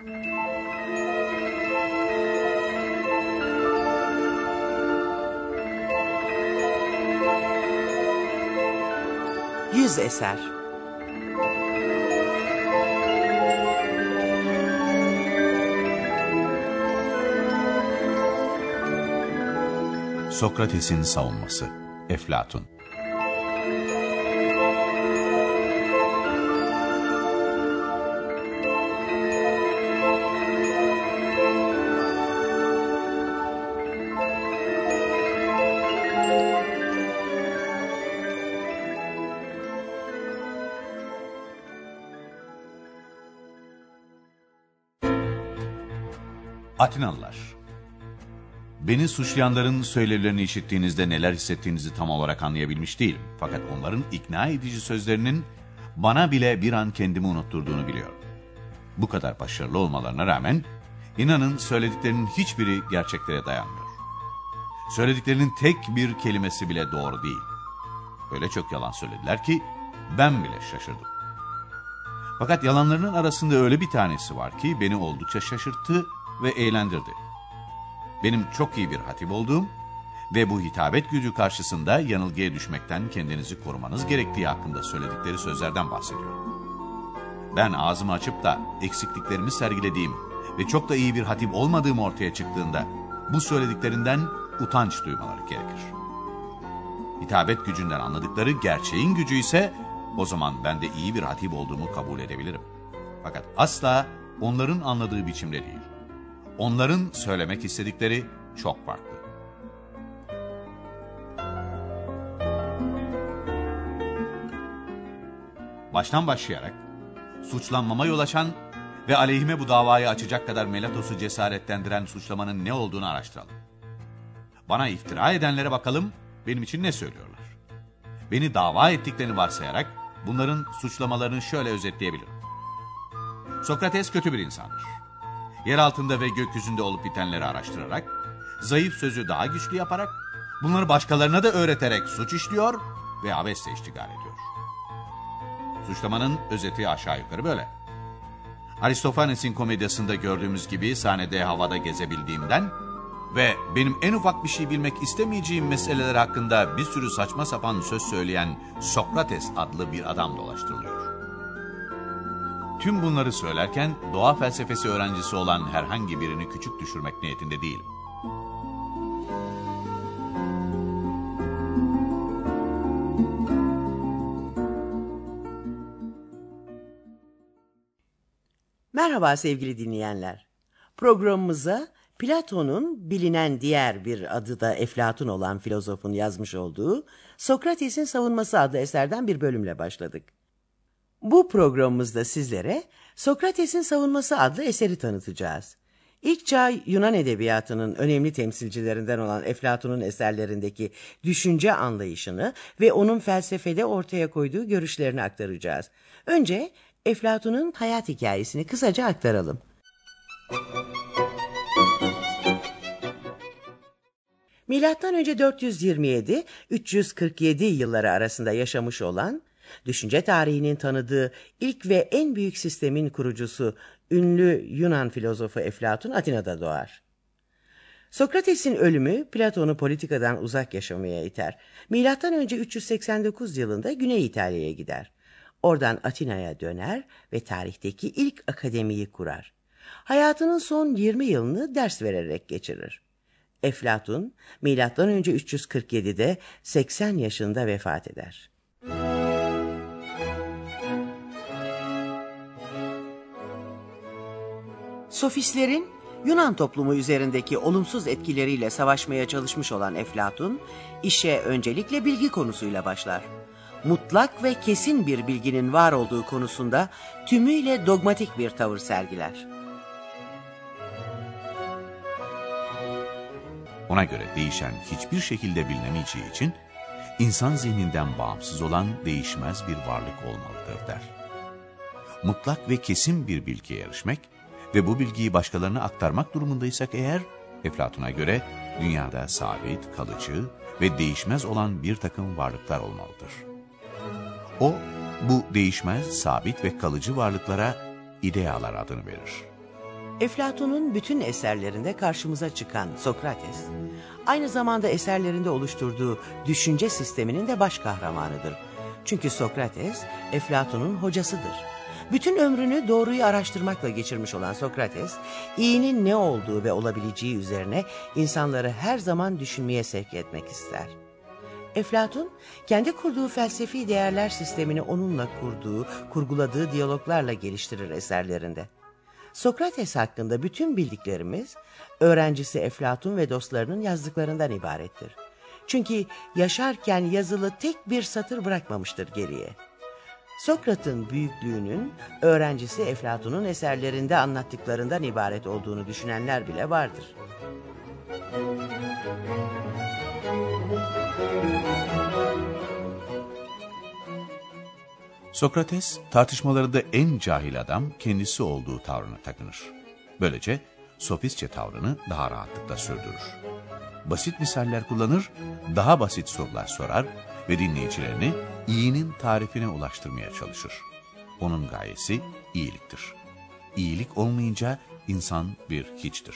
Yüz eser. Sokrates'in savunması Eflatun Atinalılar Beni suçlayanların söylevlerini işittiğinizde neler hissettiğinizi tam olarak anlayabilmiş değilim. Fakat onların ikna edici sözlerinin bana bile bir an kendimi unutturduğunu biliyorum. Bu kadar başarılı olmalarına rağmen inanın söylediklerinin hiçbiri gerçeklere dayanmıyor. Söylediklerinin tek bir kelimesi bile doğru değil. Öyle çok yalan söylediler ki ben bile şaşırdım. Fakat yalanlarının arasında öyle bir tanesi var ki beni oldukça şaşırttı ve eğlendirdi. Benim çok iyi bir hatip olduğum ve bu hitabet gücü karşısında yanılgıya düşmekten kendinizi korumanız gerektiği hakkında söyledikleri sözlerden bahsediyorum. Ben ağzımı açıp da eksikliklerimi sergilediğim ve çok da iyi bir hatip olmadığım ortaya çıktığında bu söylediklerinden utanç duymaları gerekir. Hitabet gücünden anladıkları gerçeğin gücü ise o zaman ben de iyi bir hatip olduğumu kabul edebilirim. Fakat asla onların anladığı biçimde değil. Onların söylemek istedikleri çok farklı. Baştan başlayarak suçlanmama yol açan ve aleyhime bu davayı açacak kadar Melatos'u cesaretlendiren suçlamanın ne olduğunu araştıralım. Bana iftira edenlere bakalım benim için ne söylüyorlar. Beni dava ettiklerini varsayarak bunların suçlamalarını şöyle özetleyebilirim. Sokrates kötü bir insandır. Yer altında ve gökyüzünde olup bitenleri araştırarak, zayıf sözü daha güçlü yaparak, bunları başkalarına da öğreterek suç işliyor ve abesle iştigal ediyor. Suçlamanın özeti aşağı yukarı böyle. Aristofanes'in komedyasında gördüğümüz gibi sahnede havada gezebildiğimden ve benim en ufak bir şey bilmek istemeyeceğim meseleler hakkında bir sürü saçma sapan söz söyleyen Sokrates adlı bir adam dolaştırılıyor. Tüm bunları söylerken doğa felsefesi öğrencisi olan herhangi birini küçük düşürmek niyetinde değilim. Merhaba sevgili dinleyenler. Programımıza Platon'un bilinen diğer bir adı da Eflatun olan filozofun yazmış olduğu Sokrates'in Savunması adlı eserden bir bölümle başladık. Bu programımızda sizlere Sokrates'in Savunması adlı eseri tanıtacağız. İlk çağ Yunan edebiyatının önemli temsilcilerinden olan Eflatun'un eserlerindeki düşünce anlayışını ve onun felsefede ortaya koyduğu görüşlerini aktaracağız. Önce Eflatun'un hayat hikayesini kısaca aktaralım. Milattan önce 427-347 yılları arasında yaşamış olan, düşünce tarihinin tanıdığı ilk ve en büyük sistemin kurucusu ünlü Yunan filozofu Eflatun Atina'da doğar. Sokrates'in ölümü Platon'u politikadan uzak yaşamaya iter. Milattan önce 389 yılında Güney İtalya'ya gider. Oradan Atina'ya döner ve tarihteki ilk akademiyi kurar. Hayatının son 20 yılını ders vererek geçirir. Eflatun milattan önce 347'de 80 yaşında vefat eder. Sofistlerin Yunan toplumu üzerindeki olumsuz etkileriyle savaşmaya çalışmış olan Eflatun, işe öncelikle bilgi konusuyla başlar. Mutlak ve kesin bir bilginin var olduğu konusunda tümüyle dogmatik bir tavır sergiler. Ona göre değişen hiçbir şekilde bilinemeyeceği için insan zihninden bağımsız olan değişmez bir varlık olmalıdır der. Mutlak ve kesin bir bilgiye erişmek ve bu bilgiyi başkalarına aktarmak durumundaysak eğer, Eflatun'a göre dünyada sabit, kalıcı ve değişmez olan bir takım varlıklar olmalıdır. O, bu değişmez, sabit ve kalıcı varlıklara idealar adını verir. Eflatun'un bütün eserlerinde karşımıza çıkan Sokrates, aynı zamanda eserlerinde oluşturduğu düşünce sisteminin de baş kahramanıdır. Çünkü Sokrates, Eflatun'un hocasıdır. Bütün ömrünü doğruyu araştırmakla geçirmiş olan Sokrates, iyinin ne olduğu ve olabileceği üzerine insanları her zaman düşünmeye sevk etmek ister. Eflatun, kendi kurduğu felsefi değerler sistemini onunla kurduğu, kurguladığı diyaloglarla geliştirir eserlerinde. Sokrates hakkında bütün bildiklerimiz, öğrencisi Eflatun ve dostlarının yazdıklarından ibarettir. Çünkü yaşarken yazılı tek bir satır bırakmamıştır geriye. Sokrat'ın büyüklüğünün öğrencisi Eflatun'un eserlerinde anlattıklarından ibaret olduğunu düşünenler bile vardır. Sokrates tartışmalarında en cahil adam kendisi olduğu tavrına takınır. Böylece sofistçe tavrını daha rahatlıkla sürdürür. Basit misaller kullanır, daha basit sorular sorar ve dinleyicilerini iyinin tarifine ulaştırmaya çalışır. Onun gayesi iyiliktir. İyilik olmayınca insan bir hiçtir.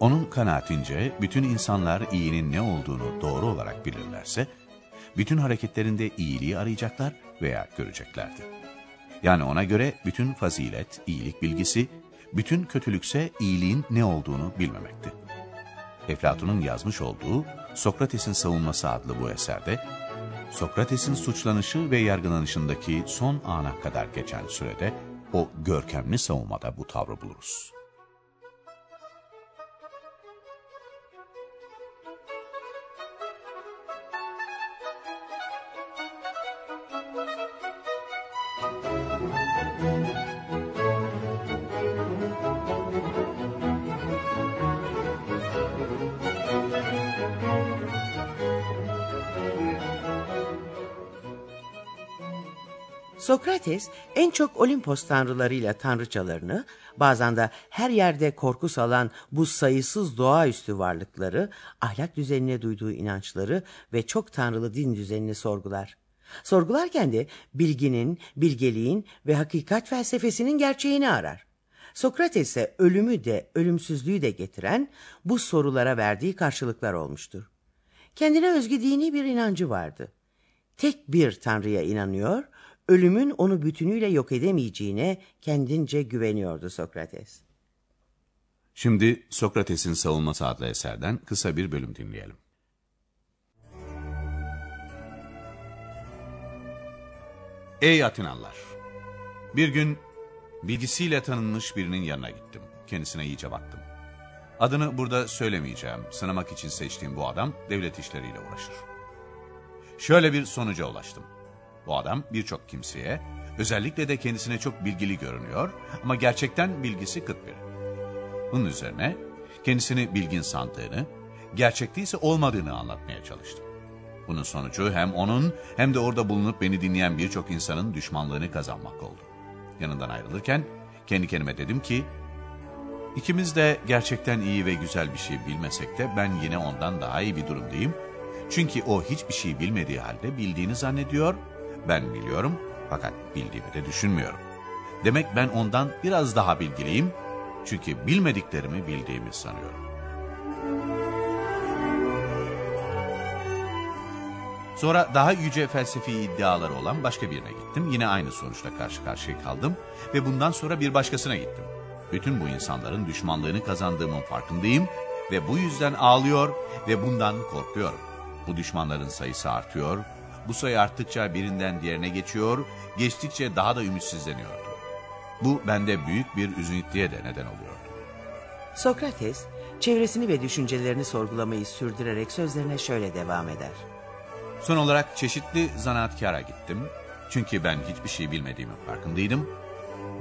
Onun kanaatince bütün insanlar iyinin ne olduğunu doğru olarak bilirlerse, bütün hareketlerinde iyiliği arayacaklar veya göreceklerdi. Yani ona göre bütün fazilet, iyilik bilgisi, bütün kötülükse iyiliğin ne olduğunu bilmemekti. Eflatun'un yazmış olduğu Sokrates'in Savunması adlı bu eserde, Sokrates'in suçlanışı ve yargılanışındaki son ana kadar geçen sürede o görkemli savunmada bu tavrı buluruz. Sokrates en çok Olimpos tanrılarıyla tanrıçalarını, bazen de her yerde korku salan bu sayısız doğaüstü varlıkları, ahlak düzenine duyduğu inançları ve çok tanrılı din düzenini sorgular. Sorgularken de bilginin, bilgeliğin ve hakikat felsefesinin gerçeğini arar. Sokrates'e ölümü de ölümsüzlüğü de getiren bu sorulara verdiği karşılıklar olmuştur. Kendine özgü dini bir inancı vardı. Tek bir tanrıya inanıyor ölümün onu bütünüyle yok edemeyeceğine kendince güveniyordu Sokrates. Şimdi Sokrates'in Savunması adlı eserden kısa bir bölüm dinleyelim. Ey Atinalılar! Bir gün bilgisiyle tanınmış birinin yanına gittim. Kendisine iyice baktım. Adını burada söylemeyeceğim. Sınamak için seçtiğim bu adam devlet işleriyle uğraşır. Şöyle bir sonuca ulaştım. Bu adam birçok kimseye, özellikle de kendisine çok bilgili görünüyor ama gerçekten bilgisi kıt biri. Bunun üzerine kendisini bilgin sandığını, gerçek değilse olmadığını anlatmaya çalıştım. Bunun sonucu hem onun hem de orada bulunup beni dinleyen birçok insanın düşmanlığını kazanmak oldu. Yanından ayrılırken kendi kendime dedim ki, ikimiz de gerçekten iyi ve güzel bir şey bilmesek de ben yine ondan daha iyi bir durumdayım. Çünkü o hiçbir şey bilmediği halde bildiğini zannediyor ben biliyorum fakat bildiğimi de düşünmüyorum. Demek ben ondan biraz daha bilgiliyim çünkü bilmediklerimi bildiğimi sanıyorum. Sonra daha yüce felsefi iddiaları olan başka birine gittim. Yine aynı sonuçla karşı karşıya kaldım ve bundan sonra bir başkasına gittim. Bütün bu insanların düşmanlığını kazandığımın farkındayım ve bu yüzden ağlıyor ve bundan korkuyorum. Bu düşmanların sayısı artıyor bu sayı arttıkça birinden diğerine geçiyor, geçtikçe daha da ümitsizleniyordu. Bu bende büyük bir üzüntüye de neden oluyordu. Sokrates, çevresini ve düşüncelerini sorgulamayı sürdürerek sözlerine şöyle devam eder. Son olarak çeşitli zanaatkara gittim. Çünkü ben hiçbir şey bilmediğimin farkındaydım.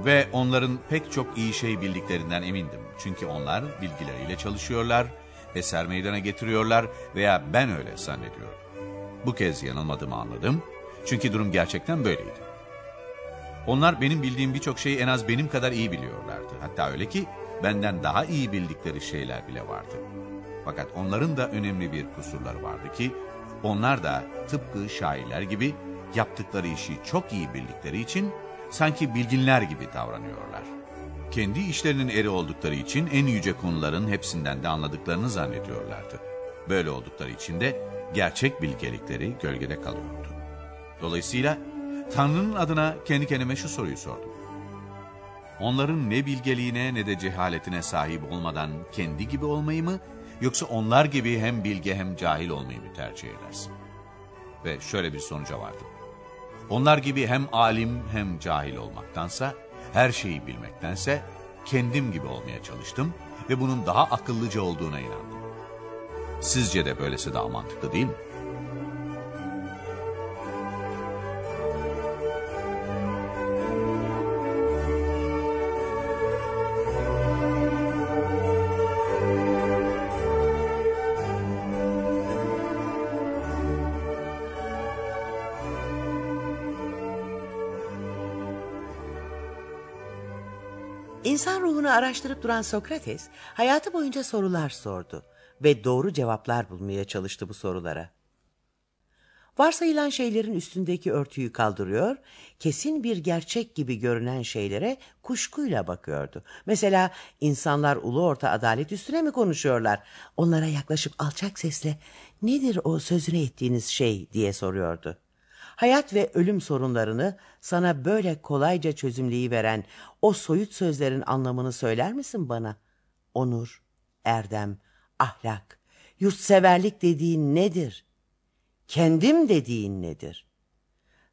Ve onların pek çok iyi şey bildiklerinden emindim. Çünkü onlar bilgileriyle çalışıyorlar, eser meydana getiriyorlar veya ben öyle zannediyorum. Bu kez yanılmadığımı anladım. Çünkü durum gerçekten böyleydi. Onlar benim bildiğim birçok şeyi en az benim kadar iyi biliyorlardı. Hatta öyle ki benden daha iyi bildikleri şeyler bile vardı. Fakat onların da önemli bir kusurları vardı ki onlar da tıpkı şairler gibi yaptıkları işi çok iyi bildikleri için sanki bilginler gibi davranıyorlar. kendi işlerinin eri oldukları için en yüce konuların hepsinden de anladıklarını zannediyorlardı. Böyle oldukları için de gerçek bilgelikleri gölgede kalıyordu. Dolayısıyla Tanrı'nın adına kendi kendime şu soruyu sordum. Onların ne bilgeliğine ne de cehaletine sahip olmadan kendi gibi olmayı mı, yoksa onlar gibi hem bilge hem cahil olmayı mı tercih edersin? Ve şöyle bir sonuca vardım. Onlar gibi hem alim hem cahil olmaktansa, her şeyi bilmektense kendim gibi olmaya çalıştım ve bunun daha akıllıca olduğuna inandım. Sizce de böylesi daha mantıklı değil mi? İnsan ruhunu araştırıp duran Sokrates hayatı boyunca sorular sordu ve doğru cevaplar bulmaya çalıştı bu sorulara. Varsayılan şeylerin üstündeki örtüyü kaldırıyor, kesin bir gerçek gibi görünen şeylere kuşkuyla bakıyordu. Mesela insanlar ulu orta adalet üstüne mi konuşuyorlar? Onlara yaklaşıp alçak sesle nedir o sözüne ettiğiniz şey diye soruyordu. Hayat ve ölüm sorunlarını sana böyle kolayca çözümleyi veren o soyut sözlerin anlamını söyler misin bana? Onur, erdem, ahlak, yurtseverlik dediğin nedir? Kendim dediğin nedir?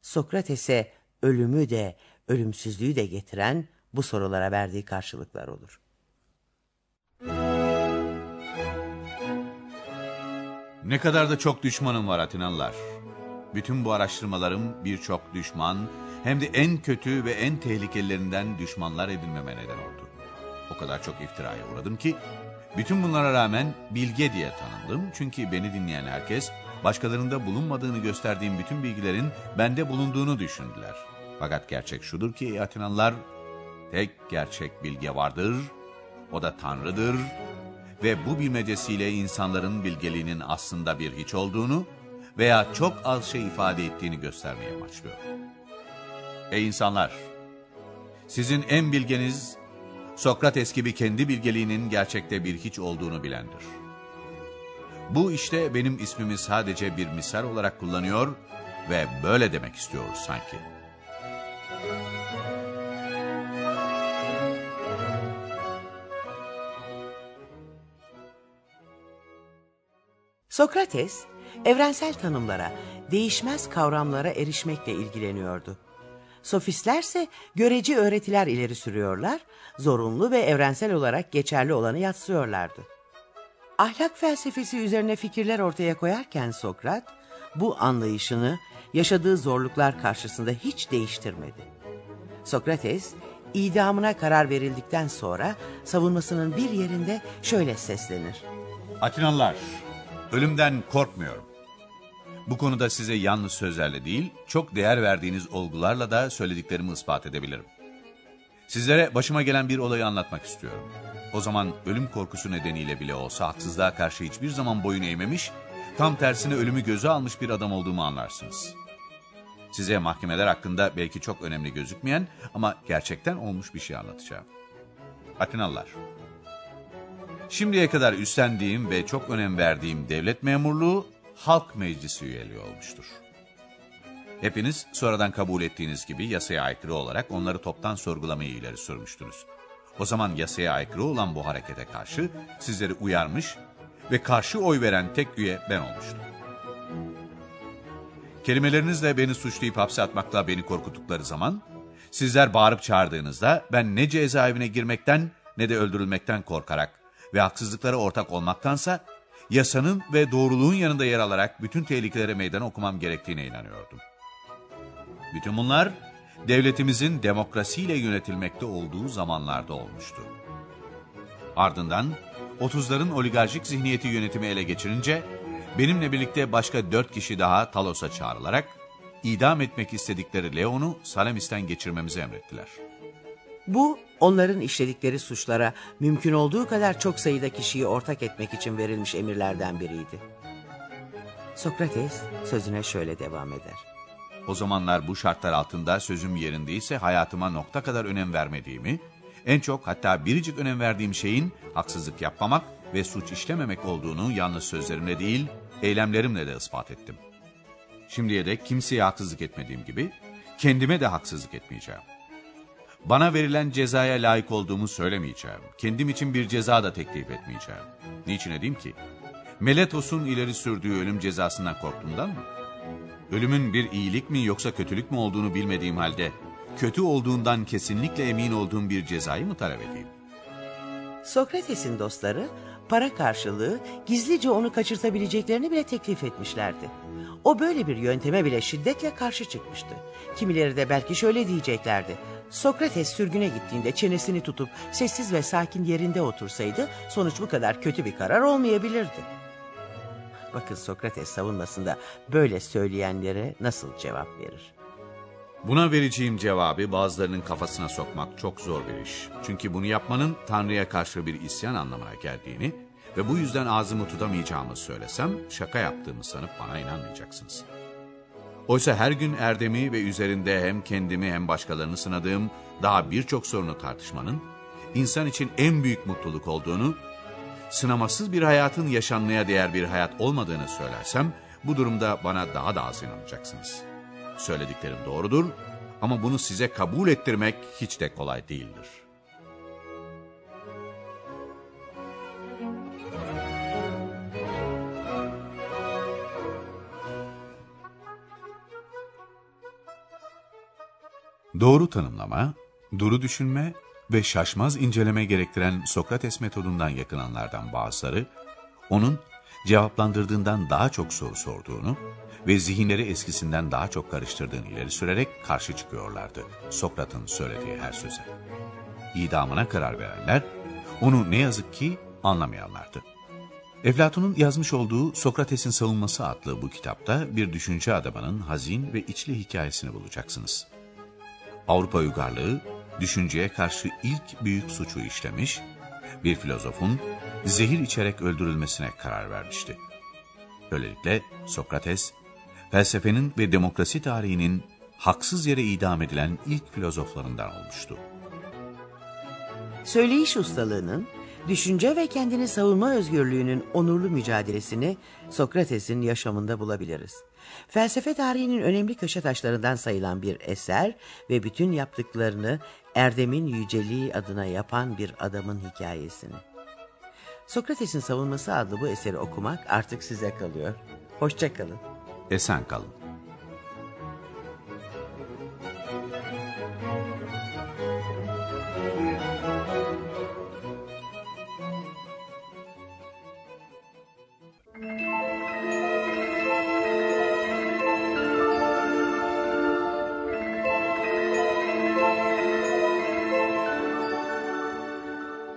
Sokrates'e ölümü de, ölümsüzlüğü de getiren bu sorulara verdiği karşılıklar olur. Ne kadar da çok düşmanım var Atinalılar. Bütün bu araştırmalarım birçok düşman hem de en kötü ve en tehlikelilerinden düşmanlar edinmeme neden oldu. O kadar çok iftiraya uğradım ki bütün bunlara rağmen bilge diye tanındım. Çünkü beni dinleyen herkes başkalarında bulunmadığını gösterdiğim bütün bilgilerin bende bulunduğunu düşündüler. Fakat gerçek şudur ki Atinalılar tek gerçek bilge vardır, o da Tanrı'dır ve bu bilmecesiyle insanların bilgeliğinin aslında bir hiç olduğunu veya çok az şey ifade ettiğini göstermeye amaçlıyor. Ey insanlar! Sizin en bilgeniz Sokrates gibi kendi bilgeliğinin gerçekte bir hiç olduğunu bilendir. Bu işte benim ismimi sadece bir misal olarak kullanıyor ve böyle demek istiyoruz sanki. Sokrates, evrensel tanımlara, değişmez kavramlara erişmekle ilgileniyordu. Sofistlerse göreci öğretiler ileri sürüyorlar, zorunlu ve evrensel olarak geçerli olanı yatsıyorlardı. Ahlak felsefesi üzerine fikirler ortaya koyarken Sokrat, bu anlayışını yaşadığı zorluklar karşısında hiç değiştirmedi. Sokrates, idamına karar verildikten sonra savunmasının bir yerinde şöyle seslenir. Atinalılar, ölümden korkmuyorum. Bu konuda size yalnız sözlerle değil, çok değer verdiğiniz olgularla da söylediklerimi ispat edebilirim. Sizlere başıma gelen bir olayı anlatmak istiyorum. O zaman ölüm korkusu nedeniyle bile olsa haksızlığa karşı hiçbir zaman boyun eğmemiş, tam tersine ölümü göze almış bir adam olduğumu anlarsınız. Size mahkemeler hakkında belki çok önemli gözükmeyen ama gerçekten olmuş bir şey anlatacağım. Atinalılar. Şimdiye kadar üstlendiğim ve çok önem verdiğim devlet memurluğu halk meclisi üyeliği olmuştur. Hepiniz sonradan kabul ettiğiniz gibi yasaya aykırı olarak onları toptan sorgulamayı ileri sürmüştünüz. O zaman yasaya aykırı olan bu harekete karşı sizleri uyarmış ve karşı oy veren tek üye ben olmuştum. Kelimelerinizle beni suçlayıp hapse atmakla beni korkuttukları zaman, sizler bağırıp çağırdığınızda ben ne cezaevine girmekten ne de öldürülmekten korkarak ve haksızlıklara ortak olmaktansa yasanın ve doğruluğun yanında yer alarak bütün tehlikelere meydan okumam gerektiğine inanıyordum. Bütün bunlar devletimizin demokrasiyle yönetilmekte olduğu zamanlarda olmuştu. Ardından 30'ların oligarşik zihniyeti yönetimi ele geçirince benimle birlikte başka dört kişi daha Talos'a çağrılarak idam etmek istedikleri Leon'u Salamis'ten geçirmemizi emrettiler. Bu onların işledikleri suçlara mümkün olduğu kadar çok sayıda kişiyi ortak etmek için verilmiş emirlerden biriydi. Sokrates sözüne şöyle devam eder. O zamanlar bu şartlar altında sözüm yerindeyse hayatıma nokta kadar önem vermediğimi En çok hatta biricik önem verdiğim şeyin haksızlık yapmamak ve suç işlememek olduğunu yalnız sözlerimle değil, eylemlerimle de ispat ettim. Şimdiye dek kimseye haksızlık etmediğim gibi kendime de haksızlık etmeyeceğim. Bana verilen cezaya layık olduğumu söylemeyeceğim. Kendim için bir ceza da teklif etmeyeceğim. Niçin edeyim ki? Meletos'un ileri sürdüğü ölüm cezasından korktuğumdan mı? Ölümün bir iyilik mi yoksa kötülük mü olduğunu bilmediğim halde, kötü olduğundan kesinlikle emin olduğum bir cezayı mı talep edeyim? Sokrates'in dostları para karşılığı gizlice onu kaçırtabileceklerini bile teklif etmişlerdi. O böyle bir yönteme bile şiddetle karşı çıkmıştı. Kimileri de belki şöyle diyeceklerdi. Sokrates sürgüne gittiğinde çenesini tutup sessiz ve sakin yerinde otursaydı sonuç bu kadar kötü bir karar olmayabilirdi. Bakın Sokrates savunmasında böyle söyleyenlere nasıl cevap verir? Buna vereceğim cevabı bazılarının kafasına sokmak çok zor bir iş. Çünkü bunu yapmanın Tanrı'ya karşı bir isyan anlamına geldiğini ve bu yüzden ağzımı tutamayacağımı söylesem şaka yaptığımı sanıp bana inanmayacaksınız. Oysa her gün erdemi ve üzerinde hem kendimi hem başkalarını sınadığım daha birçok sorunu tartışmanın insan için en büyük mutluluk olduğunu, sınamasız bir hayatın yaşanmaya değer bir hayat olmadığını söylersem bu durumda bana daha da az inanacaksınız. Söylediklerim doğrudur ama bunu size kabul ettirmek hiç de kolay değildir. Doğru tanımlama, duru düşünme ve şaşmaz inceleme gerektiren Sokrates metodundan yakınanlardan bazıları, onun cevaplandırdığından daha çok soru sorduğunu ve zihinleri eskisinden daha çok karıştırdığını ileri sürerek karşı çıkıyorlardı Sokrat'ın söylediği her söze. İdamına karar verenler, onu ne yazık ki anlamayanlardı. Eflatun'un yazmış olduğu Sokrates'in Savunması adlı bu kitapta bir düşünce adamının hazin ve içli hikayesini bulacaksınız. Avrupa uygarlığı düşünceye karşı ilk büyük suçu işlemiş, bir filozofun zehir içerek öldürülmesine karar vermişti. Böylelikle Sokrates, felsefenin ve demokrasi tarihinin haksız yere idam edilen ilk filozoflarından olmuştu. Söyleyiş ustalığının, düşünce ve kendini savunma özgürlüğünün onurlu mücadelesini Sokrates'in yaşamında bulabiliriz. Felsefe tarihinin önemli köşe taşlarından sayılan bir eser ve bütün yaptıklarını erdemin yüceliği adına yapan bir adamın hikayesini. Sokrates'in savunması adlı bu eseri okumak artık size kalıyor. Hoşçakalın. Esen kalın.